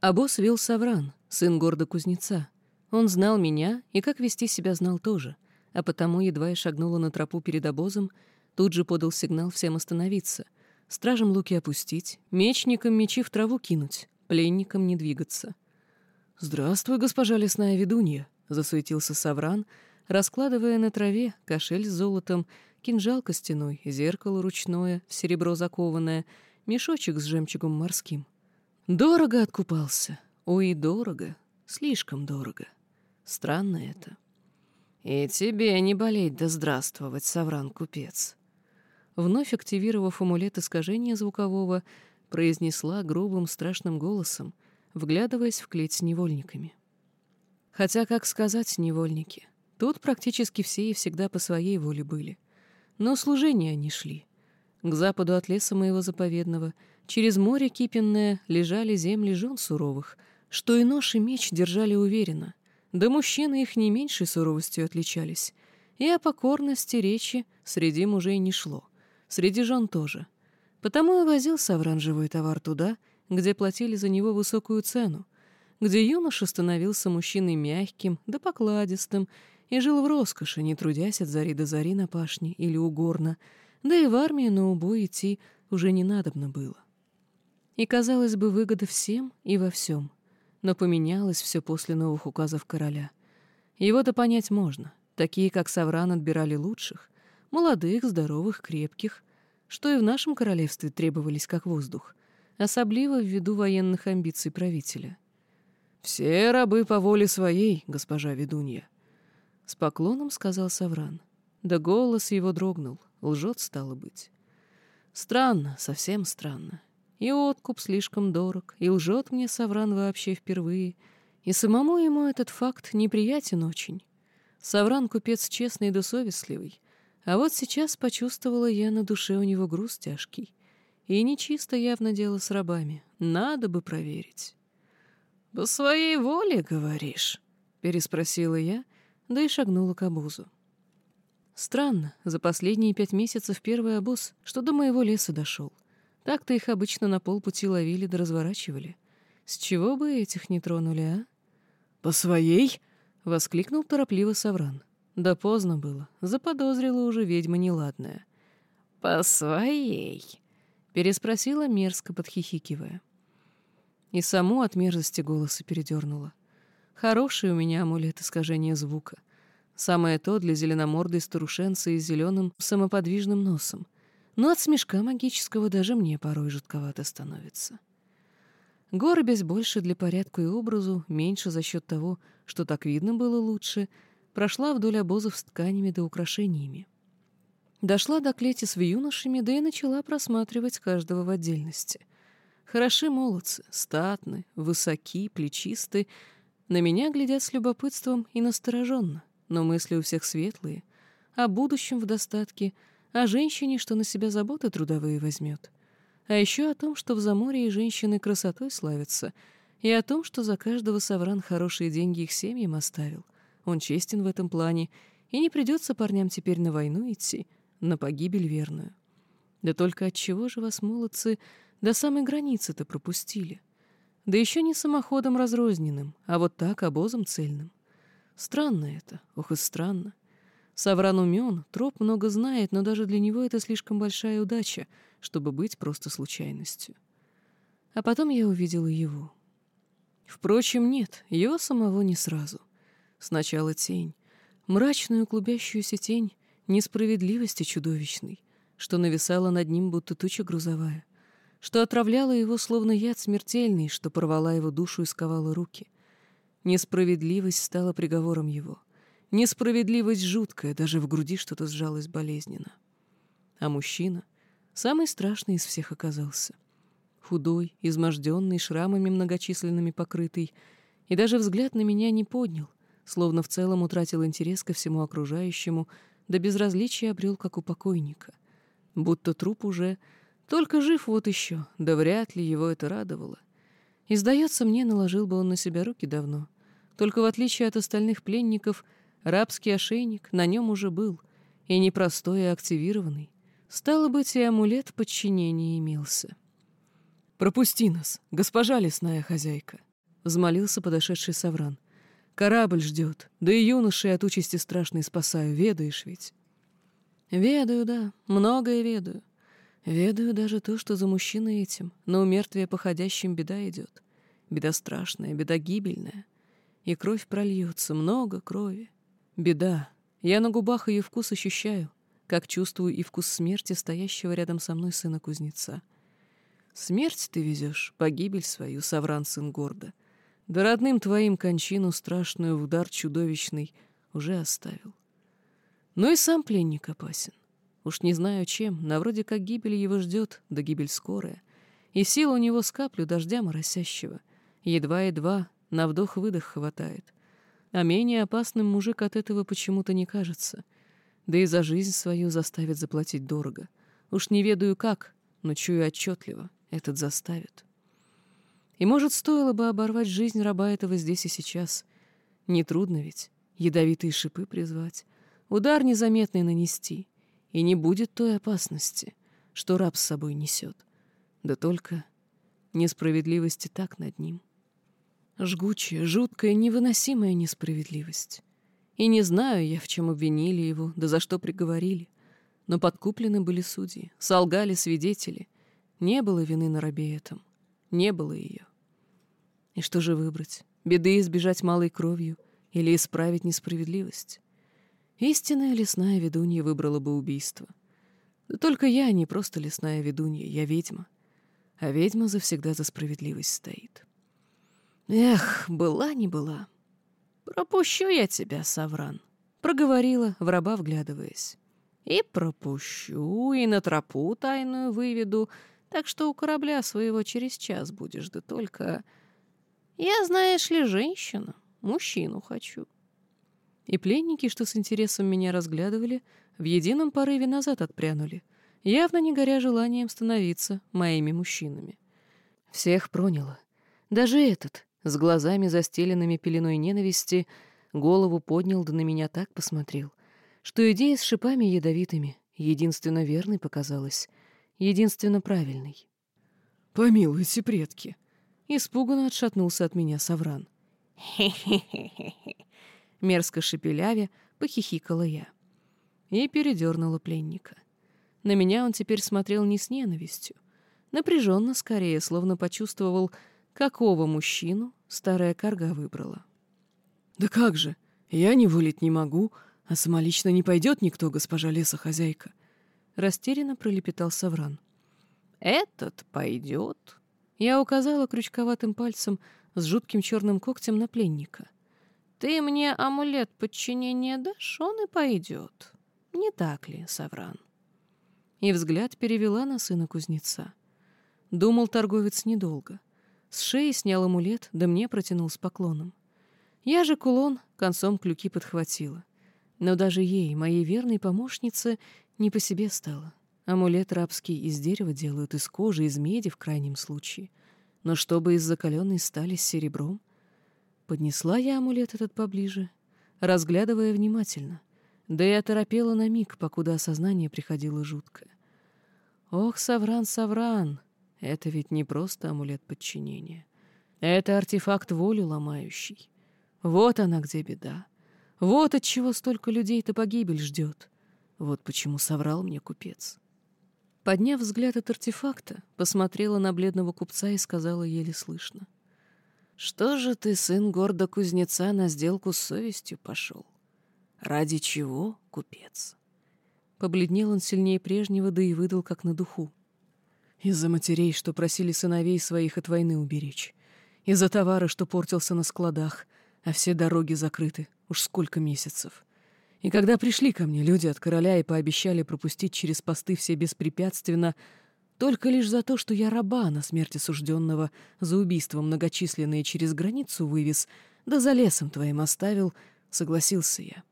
А босс вел Савран, сын города кузнеца. Он знал меня и как вести себя знал тоже, а потому, едва я шагнула на тропу перед обозом, тут же подал сигнал всем остановиться, стражам луки опустить, мечникам мечи в траву кинуть, пленникам не двигаться. «Здравствуй, госпожа лесная ведунья», — засуетился Савран, раскладывая на траве кошель с золотом, кинжал костяной, зеркало ручное, в серебро закованное, мешочек с жемчугом морским. Дорого откупался. Ой, дорого. Слишком дорого. Странно это. И тебе не болеть да здравствовать, Савран-купец. Вновь активировав амулет искажения звукового, произнесла грубым страшным голосом, вглядываясь в клеть с невольниками. Хотя, как сказать, невольники, тут практически все и всегда по своей воле были. Но служения они шли. К западу от леса моего заповедного — Через море кипенное лежали земли жен суровых, что и нож, и меч держали уверенно, да мужчины их не меньшей суровостью отличались, и о покорности речи среди мужей не шло, среди жен тоже. Потому и возился оранжевый товар туда, где платили за него высокую цену, где юноша становился мужчиной мягким да покладистым и жил в роскоши, не трудясь от зари до зари на пашне или угорно, да и в армию на убой идти уже не надобно было. И, казалось бы, выгода всем и во всем. Но поменялось все после новых указов короля. Его-то понять можно. Такие, как Савран, отбирали лучших. Молодых, здоровых, крепких. Что и в нашем королевстве требовались как воздух. Особливо ввиду военных амбиций правителя. «Все рабы по воле своей, госпожа ведунья», — с поклоном сказал Савран. Да голос его дрогнул, лжет стало быть. Странно, совсем странно. И откуп слишком дорог, и лжет мне Савран вообще впервые, и самому ему этот факт неприятен очень. Савран — купец честный да совестливый, а вот сейчас почувствовала я на душе у него груз тяжкий. И нечисто явно дело с рабами, надо бы проверить. «По своей воле, говоришь?» — переспросила я, да и шагнула к обозу. Странно, за последние пять месяцев первый обоз, что до моего леса дошел — так-то их обычно на полпути ловили да разворачивали. С чего бы этих не тронули, а? «По своей?» — воскликнул торопливо Савран. Да поздно было, заподозрила уже ведьма неладная. «По своей?» — переспросила мерзко, подхихикивая. И саму от мерзости голоса передернула. Хороший у меня амулет искажения звука. Самое то для зеленомордой старушенцы с зеленым самоподвижным носом но от смешка магического даже мне порой жутковато становится. Горбясь больше для порядка и образу, меньше за счет того, что так видно было лучше, прошла вдоль обозов с тканями да украшениями. Дошла до клети с юношами, да и начала просматривать каждого в отдельности. Хороши молодцы, статны, высоки, плечисты. На меня глядят с любопытством и настороженно, но мысли у всех светлые. О будущем в достатке — о женщине, что на себя заботы трудовые возьмет. А еще о том, что в Заморье женщины красотой славятся, и о том, что за каждого Савран хорошие деньги их семьям оставил. Он честен в этом плане, и не придется парням теперь на войну идти, на погибель верную. Да только от чего же вас, молодцы, до самой границы-то пропустили? Да еще не самоходом разрозненным, а вот так обозом цельным. Странно это, ох и странно. Савран умен, троп много знает, но даже для него это слишком большая удача, чтобы быть просто случайностью. А потом я увидела его. Впрочем, нет, его самого не сразу. Сначала тень, мрачную клубящуюся тень несправедливости чудовищной, что нависала над ним, будто туча грузовая, что отравляла его, словно яд смертельный, что порвала его душу и сковала руки. Несправедливость стала приговором его — Несправедливость жуткая, даже в груди что-то сжалось болезненно. А мужчина самый страшный из всех оказался. Худой, изможденный, шрамами многочисленными покрытый, и даже взгляд на меня не поднял, словно в целом утратил интерес ко всему окружающему, да безразличие обрел, как у покойника. Будто труп уже, только жив вот еще, да вряд ли его это радовало. И, сдается мне, наложил бы он на себя руки давно. Только в отличие от остальных пленников — Рабский ошейник на нем уже был, и не простой, а активированный. Стало быть, и амулет подчинения имелся. «Пропусти нас, госпожа лесная хозяйка», взмолился подошедший Савран. «Корабль ждет, да и юношей от участи страшной спасаю, ведаешь ведь?» «Ведаю, да, многое ведаю. Ведаю даже то, что за мужчиной этим, на умертвие походящим беда идет. Беда страшная, беда гибельная. И кровь прольется, много крови. Беда. Я на губах ее вкус ощущаю, как чувствую и вкус смерти стоящего рядом со мной сына кузнеца. Смерть ты везешь, погибель свою, Савран, сын горда. Да родным твоим кончину страшную в удар чудовищный уже оставил. Ну и сам пленник опасен. Уж не знаю чем, на вроде как гибель его ждет, да гибель скорая. И сил у него с каплю дождя моросящего. Едва-едва на вдох-выдох хватает. А менее опасным мужик от этого почему-то не кажется. Да и за жизнь свою заставит заплатить дорого. Уж не ведаю как, но чую отчетливо этот заставит. И, может, стоило бы оборвать жизнь раба этого здесь и сейчас. Нетрудно ведь ядовитые шипы призвать, удар незаметный нанести, и не будет той опасности, что раб с собой несет. Да только несправедливости так над ним. Жгучая, жуткая, невыносимая несправедливость. И не знаю я, в чем обвинили его, да за что приговорили. Но подкуплены были судьи, солгали свидетели, не было вины на рабе этом. Не было ее. И что же выбрать? Беды избежать малой кровью или исправить несправедливость? Истинная лесная ведунья выбрала бы убийство. Да только я не просто лесная ведунья, я ведьма. А ведьма завсегда за справедливость стоит. Эх, была не была. Пропущу я тебя, Савран, — проговорила, в раба вглядываясь. И пропущу, и на тропу тайную выведу, — так что у корабля своего через час будешь, да только... Я, знаешь ли, женщина, мужчину хочу». И пленники, что с интересом меня разглядывали, в едином порыве назад отпрянули, явно не горя желанием становиться моими мужчинами. Всех проняло. Даже этот, с глазами застеленными пеленой ненависти, голову поднял да на меня так посмотрел, что идея с шипами ядовитыми единственно верной показалась — единственно правильный. «Помилуйте, предки!» Испуганно отшатнулся от меня Савран. «Хе-хе-хе-хе!» Мерзко шепелявя, похихикала я. И передернула пленника. На меня он теперь смотрел не с ненавистью. Напряженно скорее, словно почувствовал, какого мужчину старая карга выбрала. «Да как же! Я не вылить не могу, а самолично не пойдет никто, госпожа лесохозяйка!» Растерянно пролепетал Савран. «Этот пойдет». Я указала крючковатым пальцем с жутким черным когтем на пленника. «Ты мне амулет подчинения дашь, он и пойдет. Не так ли, Савран?» И взгляд перевела на сына кузнеца. Думал торговец недолго. С шеи снял амулет, да мне протянул с поклоном. Я же кулон концом клюки подхватила. Но даже ей, моей верной помощнице, не по себе стало. Амулет рабский из дерева делают, из кожи, из меди в крайнем случае. Но чтобы из закаленной стали с серебром? Поднесла я амулет этот поближе, разглядывая внимательно. Да и оторопела на миг, покуда осознание приходило жуткое. Ох, Савран, Савран, это ведь не просто амулет подчинения. Это артефакт волю ломающий. Вот она где беда. Вот от чего столько людей-то погибель ждет. Вот почему соврал мне купец. Подняв взгляд от артефакта, посмотрела на бледного купца и сказала еле слышно. «Что же ты, сын горда кузнеца, на сделку с совестью пошел? Ради чего, купец?» Побледнел он сильнее прежнего, да и выдал как на духу. «Из-за матерей, что просили сыновей своих от войны уберечь. Из-за товара, что портился на складах, а все дороги закрыты. Уж сколько месяцев. И когда пришли ко мне люди от короля и пообещали пропустить через посты все беспрепятственно, только лишь за то, что я раба на смерть осужденного за убийство многочисленные через границу вывез, да за лесом твоим оставил, согласился я.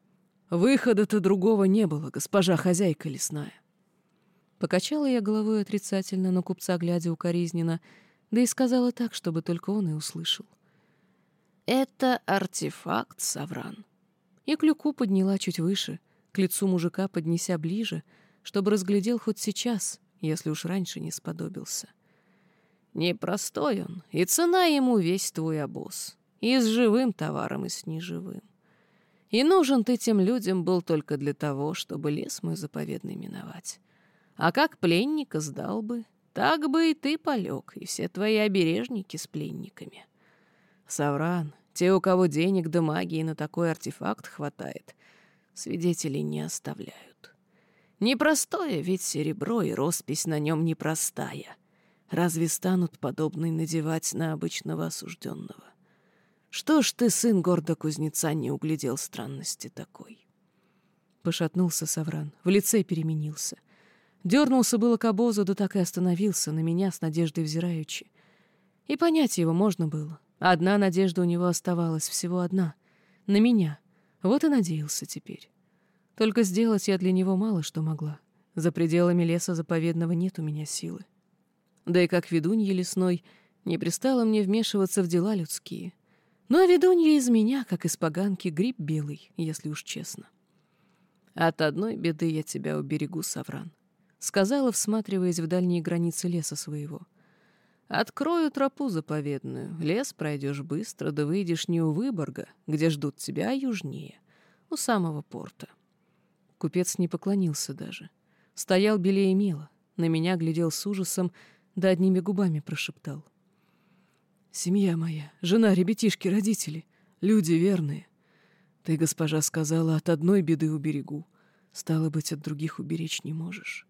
Выхода-то другого не было, госпожа хозяйка лесная. Покачала я головой отрицательно, на купца глядя укоризненно, да и сказала так, чтобы только он и услышал. «Это артефакт, Савран и клюку подняла чуть выше, к лицу мужика поднеся ближе, чтобы разглядел хоть сейчас, если уж раньше не сподобился. Непростой он, и цена ему весь твой обоз. И с живым товаром, и с неживым. И нужен ты тем людям был только для того, чтобы лес мой заповедный миновать. А как пленника сдал бы, так бы и ты полег, и все твои обережники с пленниками. Савран, те, у кого денег да магии на такой артефакт хватает, свидетелей не оставляют. Непростое ведь серебро, и роспись на нем непростая. Разве станут подобные надевать на обычного осужденного? Что ж ты, сын гордо кузнеца, не углядел странности такой? Пошатнулся Савран, в лице переменился. Дернулся было к обозу, да так и остановился, на меня с надеждой взираючи. И понять его можно было. Одна надежда у него оставалась, всего одна. На меня. Вот и надеялся теперь. Только сделать я для него мало что могла. За пределами леса заповедного нет у меня силы. Да и как ведунья лесной, не пристало мне вмешиваться в дела людские — ну а ведунья из меня, как из поганки, гриб белый, если уж честно. От одной беды я тебя уберегу, Савран, — сказала, всматриваясь в дальние границы леса своего. Открою тропу заповедную, лес пройдешь быстро, да выйдешь не у Выборга, где ждут тебя, а южнее, у самого порта. Купец не поклонился даже. Стоял белее мела, на меня глядел с ужасом, да одними губами прошептал — Семья моя, жена, ребятишки, родители, люди верные. Ты, госпожа, сказала, от одной беды уберегу. Стало быть, от других уберечь не можешь.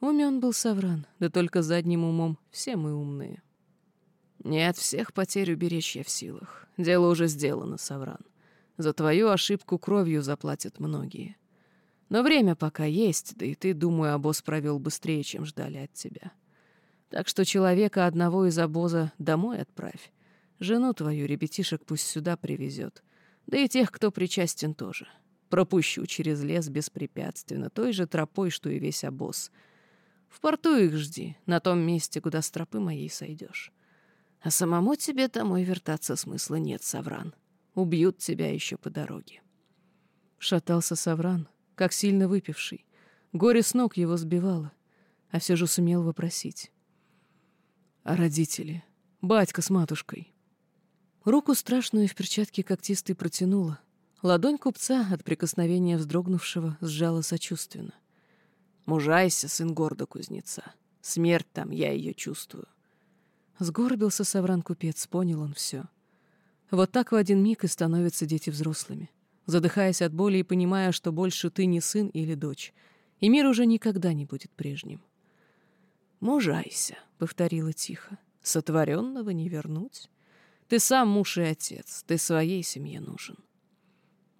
Умен был Савран, да только задним умом все мы умные. Не от всех потерь уберечь я в силах. Дело уже сделано, Савран. За твою ошибку кровью заплатят многие. Но время пока есть, да и ты, думаю, обоз провел быстрее, чем ждали от тебя. Так что человека одного из обоза домой отправь. Жену твою, ребятишек пусть сюда привезет. Да и тех, кто причастен тоже. Пропущу через лес беспрепятственно, той же тропой, что и весь обоз. В порту их жди, на том месте, куда с тропы моей сойдешь. А самому тебе домой вертаться смысла нет, Савран. Убьют тебя еще по дороге. Шатался Савран, как сильно выпивший. Горе с ног его сбивало, а все же сумел вопросить. А родители? Батька с матушкой. Руку страшную в перчатке когтистой протянула. Ладонь купца от прикосновения вздрогнувшего сжала сочувственно. «Мужайся, сын гордо кузнеца. Смерть там, я ее чувствую». Сгорбился Савран-купец, понял он все. Вот так в один миг и становятся дети взрослыми, задыхаясь от боли и понимая, что больше ты не сын или дочь, и мир уже никогда не будет прежним. «Мужайся», — повторила тихо. «Сотворенного не вернуть. Ты сам муж и отец, ты своей семье нужен».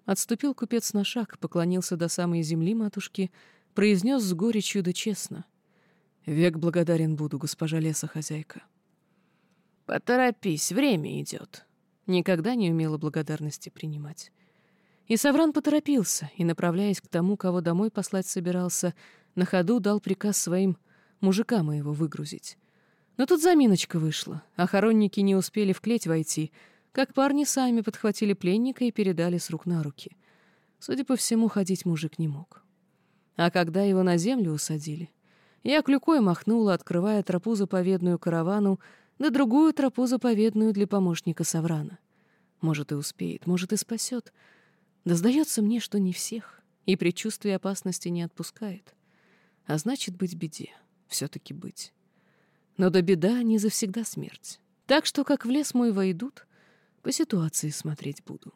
Отступил купец на шаг, поклонился до самой земли матушки, произнес с горечью да честно. «Век благодарен буду, госпожа лесохозяйка». «Поторопись, время идет». Никогда не умела благодарности принимать. И Савран поторопился, и, направляясь к тому, кого домой послать собирался, на ходу дал приказ своим мужика моего выгрузить. Но тут заминочка вышла. Охоронники не успели в клеть войти, как парни сами подхватили пленника и передали с рук на руки. Судя по всему, ходить мужик не мог. А когда его на землю усадили, я клюкой махнула, открывая тропу заповедную каравану, да другую тропу заповедную для помощника Саврана. Может, и успеет, может, и спасет. Да сдается мне, что не всех, и предчувствие опасности не отпускает. А значит, быть беде все-таки быть. Но до беда не завсегда смерть. Так что, как в лес мой войдут, по ситуации смотреть буду.